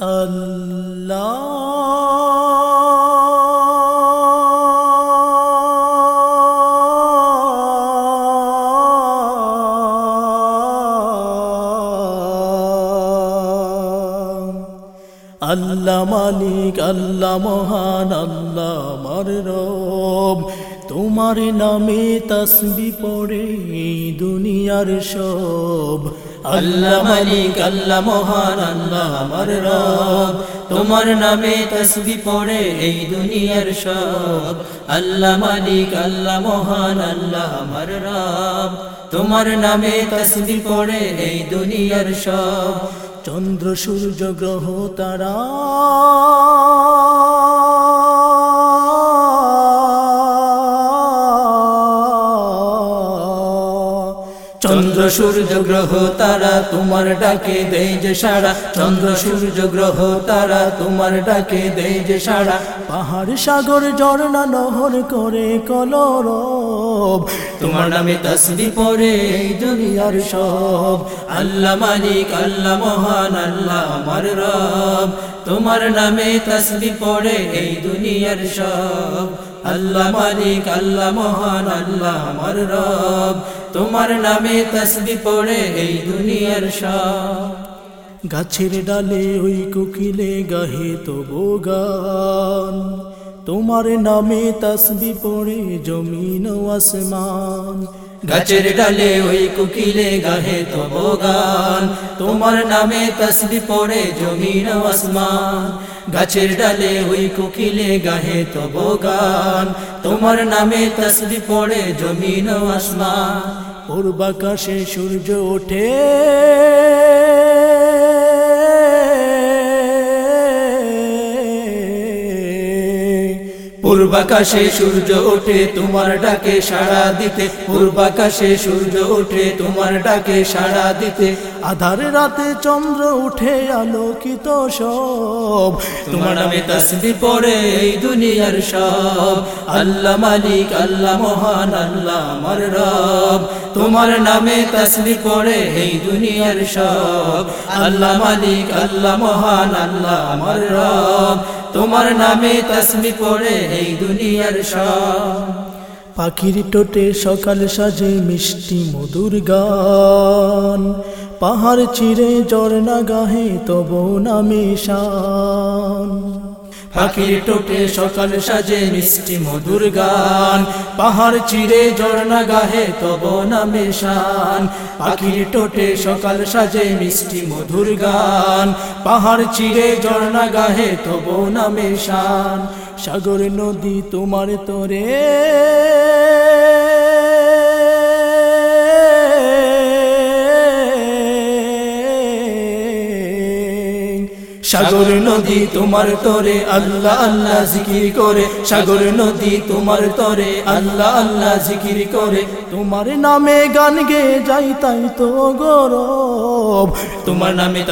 আল্লাহ আল্লাহ মালিক আল্লাহ মহান আল্লাহ আমার রব তোমার নামে তসবি পড়ে দুনিয়ার সব। আল্লাহ মালিক, আল্লাহ মহান, আল্লাহ আমার রব। তোমার নামে তসবি পড়ে এই দুনিয়ার সব। আল্লাহ মালিক, আল্লাহ মহান, আল্লাহ আমার রব। তোমার নামে তসবি পড়ে এই দুনিয়ার সব। চন্দ্র, সূর্য, গ্রহ, তারা চন্দ্র সূর্য গ্রহ তারা তোমার ডাকে দেয় যে সারা চন্দ্র সূর্য গ্রহ তারা তোমার ডাকে দেয় যে সারা পাহাড় সাগর ঝর্ণা নহর করে কলরব। তোমার নামে তসবি পরে দুনিয়ার সব। আল্লাহ মালিক, আল্লাহ মহান, আল্লাহ আমার রব। তোমার নামে তসবি পড়ে এই দুনিয়ার সব। আল্লাহ মালিক, আল্লাহ মহান, আল্লাহ আমার রব। তোমার নামে তসবি পড়ে এই দুনিয়ার সব। গাছের ডালে ওই কোকিলে গাহে তো গান। তোমার নামে তসবি পড়ে জমিন আসমান। গাছের ডালে ওই কুকিলে গাহে তো গান। তোমার নামে তসবি পড়ে জমিন আসমান। গাছের ডালে ওই কুকিলে গাহে তো গান। তোমার নামে তসবি পড়ে জমিন আসমান। পূর্বাকাশে সূর্য ওঠে। পূর্বাকাশে সূর্য ওঠে তোমার ডাকে সাড়া দিতে। পূর্বাকাশে সূর্য ওঠে তোমার ডাকে সাড়া দিতে। আধার রাতে চন্দ্র উঠে আলোকিত সব। তোমার নামে তসবি পড়ে এই দুনিয়ার সব। আল্লাহ মালিক, আল্লাহ মহান, আল্লাহ আমার রব। তোমার নামে তসবি করে এই দুনিয়ার সব। আল্লাহ মালিক, আল্লাহ মহান, আল্লাহ আমার রব। তোমার নামে তসবি করে এই দুনিয়ার সব। পাখির টোটে সকাল সাজে মিষ্টি মধুর গান। পাহাড় চিরে ঝর্ণা গাহে তব নামে শান পাখির টোটে সকাল সাজে মিষ্টি মধুর গান। পাহাড় চিরে ঝর্ণা গাহে তব নামে শান। পাখির টোটে সকাল সাজে মিষ্টি মধুর গান। পাহাড় চিরে ঝর্ণা গাহে তব নামে শান। সাগর নদী তোমার তরে সাগর নদী তোমার তরে, আল্লাহ আল্লাহ জিকির করে। সাগর নদী তোমার তরে, আল্লাহ আল্লাহ জিকির করে। তোমার নামে গান গে যাই তাই তো গৌরব। তোমার নামে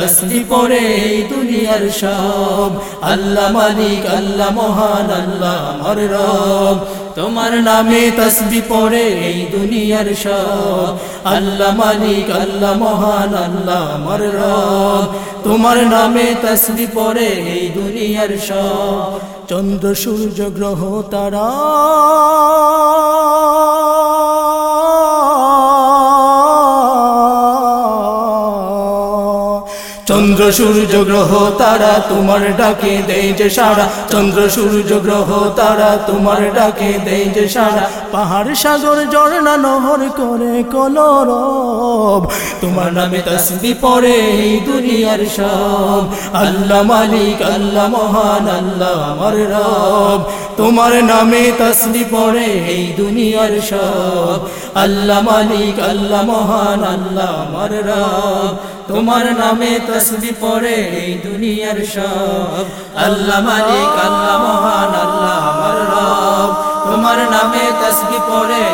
পড়ে এই দুনিয়ার সব। আল্লাহ মালিক, আল্লাহ মহান, আল্লাহ আমার রব। তোমার নামে তসবি পড়ে এই দুনিয়ার সব। আল্লাহ মালিক, আল্লাহ মহান, আল্লাহ আমার তোমার নামে তসবি পড়ে এই দুনিয়ার সব। চন্দ্র, সূর্য, গ্রহ, তারা চন্দ্র সূর্য গ্রহ, তারা তোমার ডাকে দেয় যে সারা চন্দ্র সূর্য গ্রহ, তারা তোমার ডাকে দেয় যে সারা পাহাড় সাগর, ঝর্ণা, নহর করে কলরব। তোমার নামে তসবি পড়ে এই দুনিয়ার সব। আল্লাহ মালিক, আল্লাহ মহান, আল্লাহ আমার রব। তোমার নামে তসবি পড়ে এই দুনিয়ার সব। আল্লাহ মালিক, আল্লাহ মহান, আল্লাহ আমার রব। তোমার নামে তসবি পড়ে এই দুনিয়ার সব। আল্লাহ মালিক, আল্লাহ মহান, আল্লাহ আমার রব। তোমার নামে তসবি পড়ে